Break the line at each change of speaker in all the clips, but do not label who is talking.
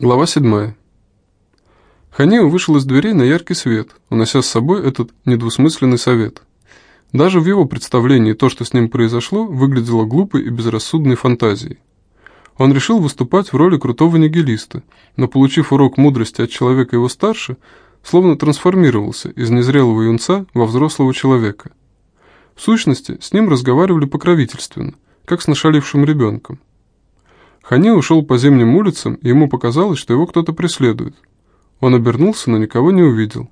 Глава 7. Ханиу вышел из дверей на яркий свет, унося с собой этот недвусмысленный совет. Даже в его представлении то, что с ним произошло, выглядело глупой и безрассудной фантазией. Он решил выступать в роли крутого нигилиста, но, получив урок мудрости от человека его старше, словно трансформировался из незрелого юнца во взрослого человека. В сущности, с ним разговаривали покровительственно, как с нашалившим ребенком. Хани ушел по зимним улицам, и ему показалось, что его кто-то преследует. Он обернулся, но никого не увидел.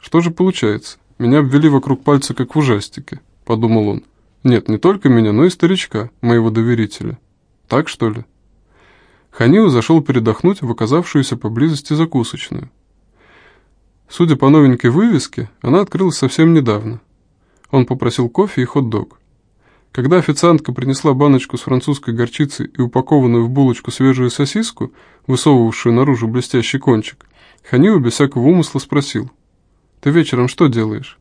«Что же получается? Меня обвели вокруг пальца, как в ужастике», — подумал он. «Нет, не только меня, но и старичка, моего доверителя. Так, что ли?» Ханиу зашел передохнуть в оказавшуюся поблизости закусочную. Судя по новенькой вывеске, она открылась совсем недавно. Он попросил кофе и хот-дог. Когда официантка принесла баночку с французской горчицей и упакованную в булочку свежую сосиску, высовывавшую наружу блестящий кончик, Ханиу без всякого умысла спросил, «Ты вечером что делаешь?»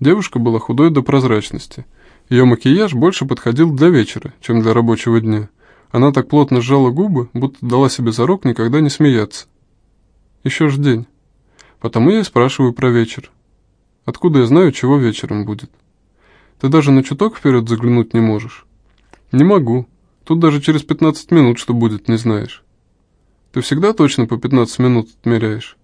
Девушка была худой до прозрачности. Ее макияж больше подходил для вечера, чем для рабочего дня. Она так плотно сжала губы, будто дала себе зарок никогда не смеяться. Еще ж день. Потому я и спрашиваю про вечер. Откуда я знаю, чего вечером будет? Ты даже на чуток вперед заглянуть не можешь? Не могу. Тут даже через 15 минут что будет, не знаешь. Ты всегда точно по 15 минут отмеряешь?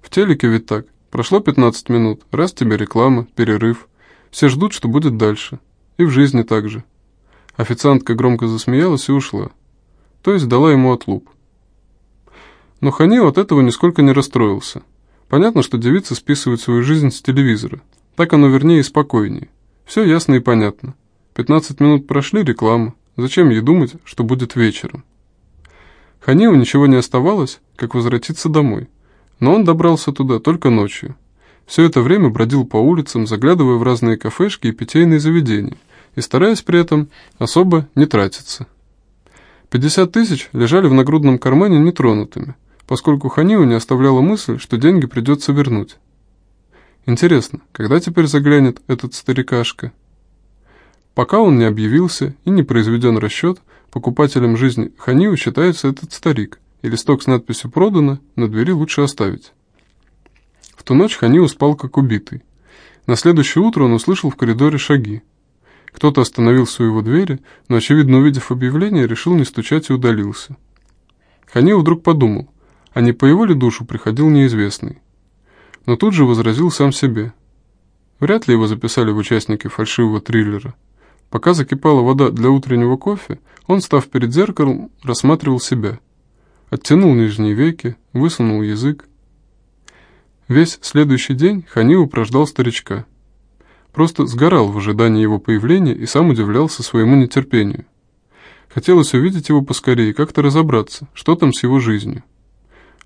В телеке ведь так. Прошло 15 минут, раз тебе реклама, перерыв. Все ждут, что будет дальше. И в жизни так же. Официантка громко засмеялась и ушла. То есть дала ему отлуп. Но Хани от этого нисколько не расстроился. Понятно, что девица списывает свою жизнь с телевизора. Так оно вернее и спокойнее. Все ясно и понятно. 15 минут прошли, реклама. Зачем ей думать, что будет вечером? Ханилу ничего не оставалось, как возвратиться домой. Но он добрался туда только ночью. Все это время бродил по улицам, заглядывая в разные кафешки и питейные заведения, и стараясь при этом особо не тратиться. 50 тысяч лежали в нагрудном кармане нетронутыми, поскольку Ханиу не оставляла мысль, что деньги придется вернуть. Интересно, когда теперь заглянет этот старикашка? Пока он не объявился и не произведен расчет, покупателем жизни Ханиу считается этот старик, и листок с надписью «Продано» на двери лучше оставить. В ту ночь Ханиу спал как убитый. На следующее утро он услышал в коридоре шаги. Кто-то остановился у его двери, но, очевидно, увидев объявление, решил не стучать и удалился. Ханиу вдруг подумал, а не по его ли душу приходил неизвестный но тут же возразил сам себе. Вряд ли его записали в участники фальшивого триллера. Пока закипала вода для утреннего кофе, он, став перед зеркалом, рассматривал себя. Оттянул нижние веки, высунул язык. Весь следующий день Ханиу прождал старичка. Просто сгорал в ожидании его появления и сам удивлялся своему нетерпению. Хотелось увидеть его поскорее как-то разобраться, что там с его жизнью.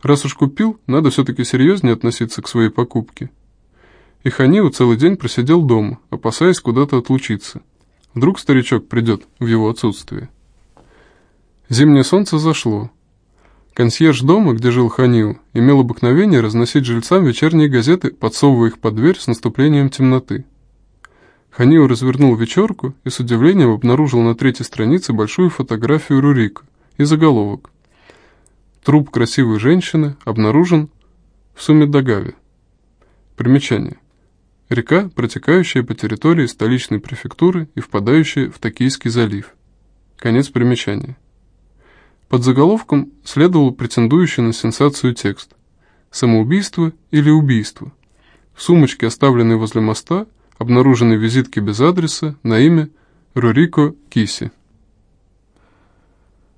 Раз уж купил, надо все-таки серьезнее относиться к своей покупке. И Ханиу целый день просидел дома, опасаясь куда-то отлучиться. Вдруг старичок придет в его отсутствие. Зимнее солнце зашло. Консьерж дома, где жил Ханиу, имел обыкновение разносить жильцам вечерние газеты, подсовывая их под дверь с наступлением темноты. Ханиу развернул вечерку и с удивлением обнаружил на третьей странице большую фотографию Рурика и заголовок Труп красивой женщины обнаружен в Сумидагаве. Примечание. Река, протекающая по территории столичной префектуры и впадающая в Токийский залив. Конец примечания. Под заголовком следовал претендующий на сенсацию текст «Самоубийство или убийство». В сумочке, оставленной возле моста, обнаружены визитки без адреса на имя Рурико Киси.